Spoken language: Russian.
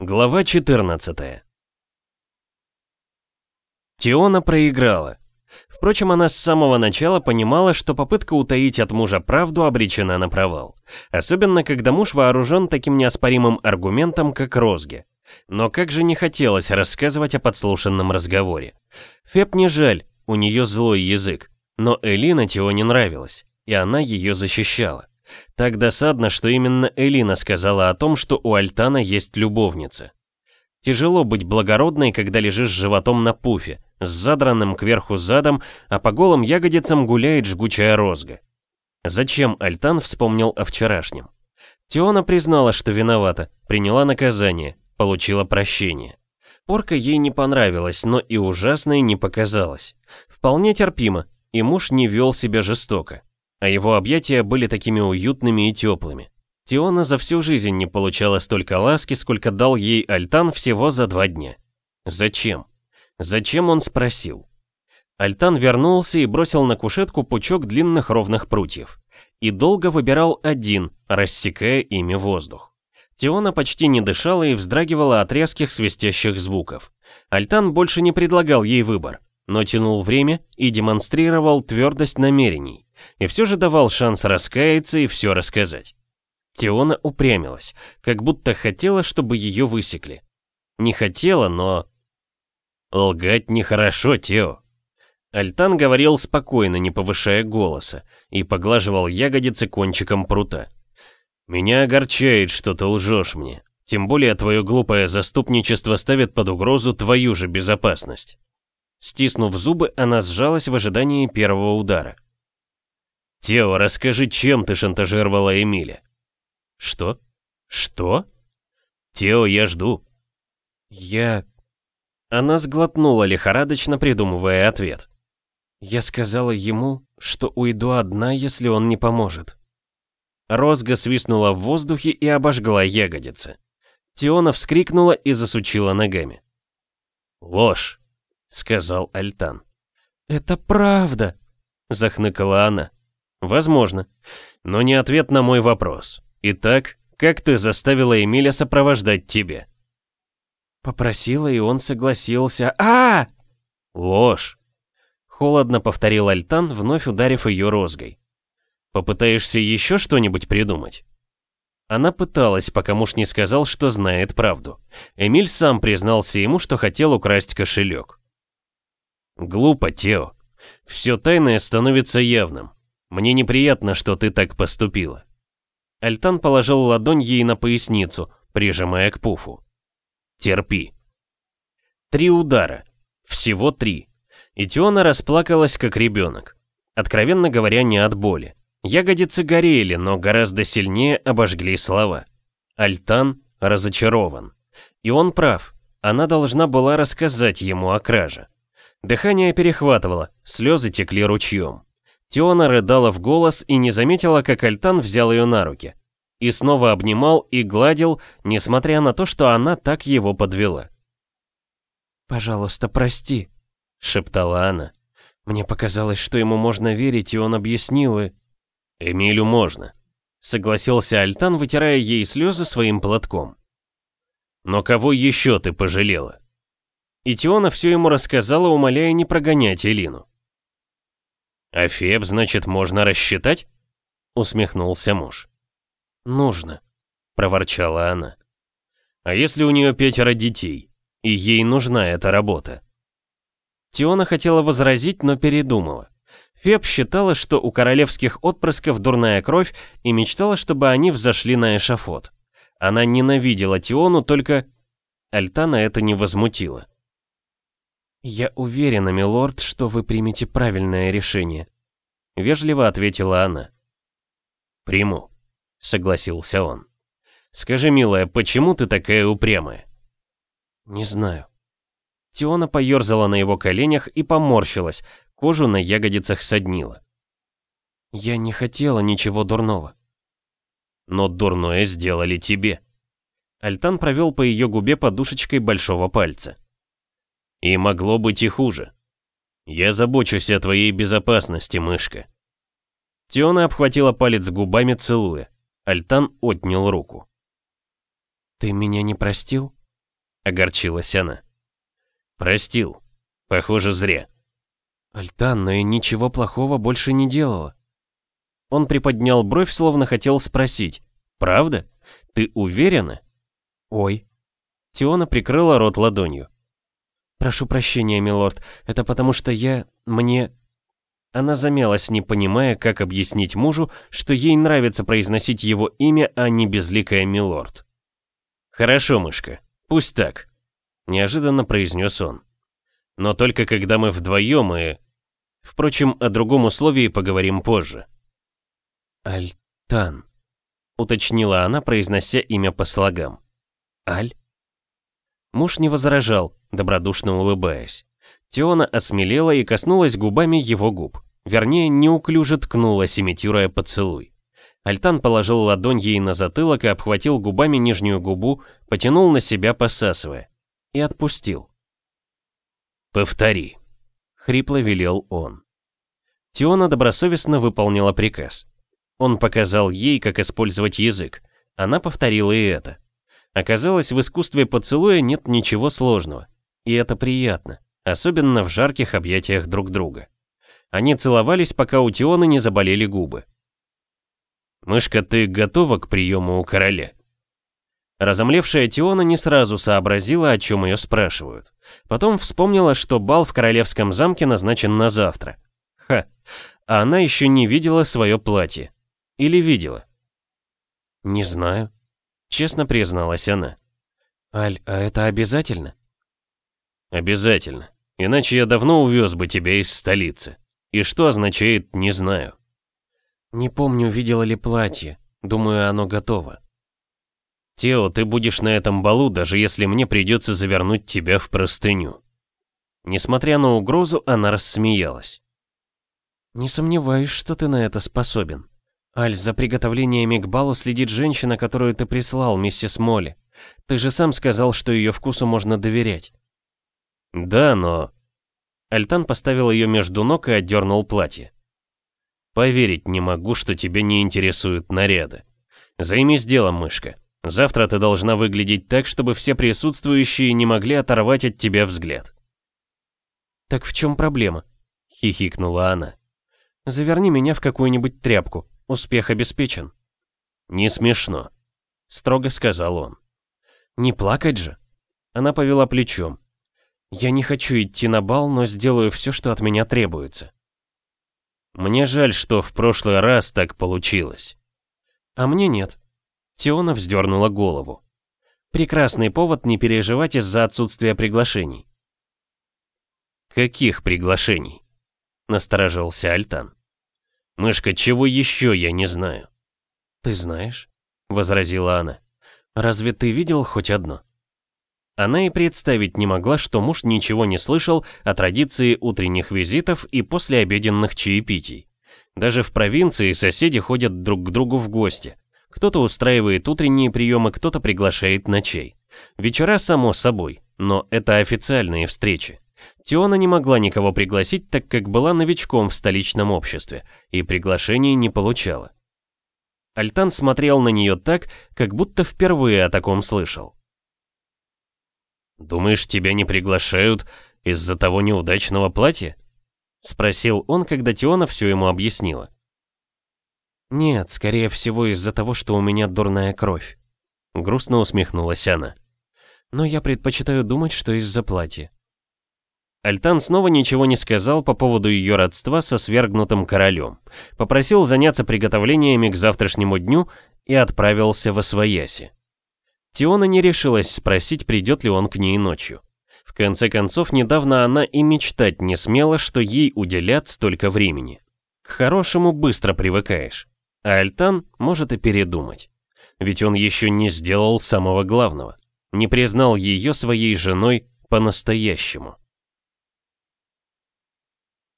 Глава 14 Тиона проиграла. Впрочем, она с самого начала понимала, что попытка утаить от мужа правду обречена на провал. Особенно, когда муж вооружен таким неоспоримым аргументом, как розги. Но как же не хотелось рассказывать о подслушанном разговоре. Феб не жаль, у нее злой язык. Но Элина Тионе нравилась, и она ее защищала. Так досадно, что именно Элина сказала о том, что у Альтана есть любовница. Тяжело быть благородной, когда лежишь животом на пуфе, с задранным кверху задом, а по голым ягодицам гуляет жгучая розга. Зачем Альтан вспомнил о вчерашнем? Теона признала, что виновата, приняла наказание, получила прощение. Порка ей не понравилась, но и ужасной не показалась. Вполне терпимо, и муж не вел себя жестоко а его объятия были такими уютными и теплыми. Тиона за всю жизнь не получала столько ласки, сколько дал ей Альтан всего за два дня. Зачем? Зачем он спросил? Альтан вернулся и бросил на кушетку пучок длинных ровных прутьев. И долго выбирал один, рассекая ими воздух. Тиона почти не дышала и вздрагивала от резких свистящих звуков. Альтан больше не предлагал ей выбор, но тянул время и демонстрировал твердость намерений и все же давал шанс раскаяться и все рассказать. Теона упрямилась, как будто хотела, чтобы ее высекли. Не хотела, но... Лгать нехорошо, Тео. Альтан говорил спокойно, не повышая голоса, и поглаживал ягодицы кончиком прута. «Меня огорчает, что ты лжешь мне. Тем более твое глупое заступничество ставит под угрозу твою же безопасность». Стиснув зубы, она сжалась в ожидании первого удара. «Тео, расскажи, чем ты шантажировала Эмиля?» «Что? Что?» «Тео, я жду». «Я...» Она сглотнула лихорадочно, придумывая ответ. «Я сказала ему, что уйду одна, если он не поможет». Розга свистнула в воздухе и обожгла ягодицы. Теона вскрикнула и засучила ногами. «Ложь», — сказал Альтан. «Это правда», — захныкала она. Возможно. Но не ответ на мой вопрос. Итак, как ты заставила Эмиля сопровождать тебя? Попросила, и он согласился. а, Ложь. Холодно повторил Альтан, вновь ударив ее розгой. Попытаешься еще что-нибудь придумать? Она пыталась, пока муж не сказал, что знает правду. Эмиль сам признался ему, что хотел украсть кошелек. Глупо, Тео. Все тайное становится явным. Мне неприятно, что ты так поступила». Альтан положил ладонь ей на поясницу, прижимая к пуфу. «Терпи». Три удара. Всего три. И Теона расплакалась, как ребенок. Откровенно говоря, не от боли. Ягодицы горели, но гораздо сильнее обожгли слова. Альтан разочарован. И он прав. Она должна была рассказать ему о краже. Дыхание перехватывало, слезы текли ручьем. Теона рыдала в голос и не заметила, как Альтан взял ее на руки. И снова обнимал и гладил, несмотря на то, что она так его подвела. «Пожалуйста, прости», — шептала она. «Мне показалось, что ему можно верить, и он объяснил и...» «Эмилю можно», — согласился Альтан, вытирая ей слезы своим платком. «Но кого еще ты пожалела?» И Теона все ему рассказала, умоляя не прогонять Элину. «А Феб, значит, можно рассчитать?» — усмехнулся муж. «Нужно», — проворчала она. «А если у нее пятеро детей, и ей нужна эта работа?» Тиона хотела возразить, но передумала. Феб считала, что у королевских отпрысков дурная кровь и мечтала, чтобы они взошли на эшафот. Она ненавидела Тиону, только... Альтана это не возмутило. «Я уверена, милорд, что вы примете правильное решение», — вежливо ответила она. «Приму», — согласился он. «Скажи, милая, почему ты такая упрямая?» «Не знаю». Тиона поерзала на его коленях и поморщилась, кожу на ягодицах соднила. «Я не хотела ничего дурного». «Но дурное сделали тебе». Альтан провел по ее губе подушечкой большого пальца. И могло быть и хуже. Я забочусь о твоей безопасности, мышка. Тиона обхватила палец губами, целуя. Альтан отнял руку. «Ты меня не простил?» Огорчилась она. Простил. Похоже, зря. Альтан, но я ничего плохого больше не делала. Он приподнял бровь, словно хотел спросить. «Правда? Ты уверена?» «Ой». Тиона прикрыла рот ладонью. «Прошу прощения, милорд, это потому что я... мне...» Она замялась, не понимая, как объяснить мужу, что ей нравится произносить его имя, а не безликая милорд. «Хорошо, мышка, пусть так», — неожиданно произнес он. «Но только когда мы вдвоем и...» Впрочем, о другом условии поговорим позже. «Альтан», — уточнила она, произнося имя по слогам. «Аль?» Муж не возражал, добродушно улыбаясь. Теона осмелела и коснулась губами его губ. Вернее, неуклюже ткнулась, имитируя поцелуй. Альтан положил ладонь ей на затылок и обхватил губами нижнюю губу, потянул на себя, посасывая. И отпустил. «Повтори», — хрипло велел он. Теона добросовестно выполнила приказ. Он показал ей, как использовать язык. Она повторила и это. Оказалось, в искусстве поцелуя нет ничего сложного. И это приятно, особенно в жарких объятиях друг друга. Они целовались, пока у Тионы не заболели губы. «Мышка, ты готова к приему у короля?» Разомлевшая Тиона не сразу сообразила, о чем ее спрашивают. Потом вспомнила, что бал в королевском замке назначен на завтра. Ха, а она еще не видела свое платье. Или видела? «Не знаю», — честно призналась она. «Аль, а это обязательно?» «Обязательно. Иначе я давно увез бы тебя из столицы. И что означает «не знаю»?» «Не помню, видела ли платье. Думаю, оно готово». «Тео, ты будешь на этом балу, даже если мне придется завернуть тебя в простыню». Несмотря на угрозу, она рассмеялась. «Не сомневаюсь, что ты на это способен. Аль, за приготовлениями к балу следит женщина, которую ты прислал, миссис Молли. Ты же сам сказал, что ее вкусу можно доверять». «Да, но...» Альтан поставил ее между ног и отдернул платье. «Поверить не могу, что тебя не интересуют наряды. Займись делом, мышка. Завтра ты должна выглядеть так, чтобы все присутствующие не могли оторвать от тебя взгляд». «Так в чем проблема?» — хихикнула она. «Заверни меня в какую-нибудь тряпку. Успех обеспечен». «Не смешно», — строго сказал он. «Не плакать же». Она повела плечом. «Я не хочу идти на бал, но сделаю все, что от меня требуется». «Мне жаль, что в прошлый раз так получилось». «А мне нет». Теона вздернула голову. «Прекрасный повод не переживать из-за отсутствия приглашений». «Каких приглашений?» — насторожился Альтан. «Мышка, чего еще я не знаю?» «Ты знаешь?» — возразила она. «Разве ты видел хоть одно?» Она и представить не могла, что муж ничего не слышал о традиции утренних визитов и послеобеденных чаепитий. Даже в провинции соседи ходят друг к другу в гости. Кто-то устраивает утренние приемы, кто-то приглашает на чай. Вечера, само собой, но это официальные встречи. Теона не могла никого пригласить, так как была новичком в столичном обществе, и приглашений не получала. Альтан смотрел на нее так, как будто впервые о таком слышал. «Думаешь, тебя не приглашают из-за того неудачного платья?» Спросил он, когда Теона все ему объяснила. «Нет, скорее всего из-за того, что у меня дурная кровь», — грустно усмехнулась она. «Но я предпочитаю думать, что из-за платья. Альтан снова ничего не сказал по поводу ее родства со свергнутым королем. Попросил заняться приготовлениями к завтрашнему дню и отправился в Освояси. Тиона не решилась спросить, придет ли он к ней ночью. В конце концов, недавно она и мечтать не смела, что ей уделят столько времени. К хорошему быстро привыкаешь. А Альтан может и передумать. Ведь он еще не сделал самого главного. Не признал ее своей женой по-настоящему.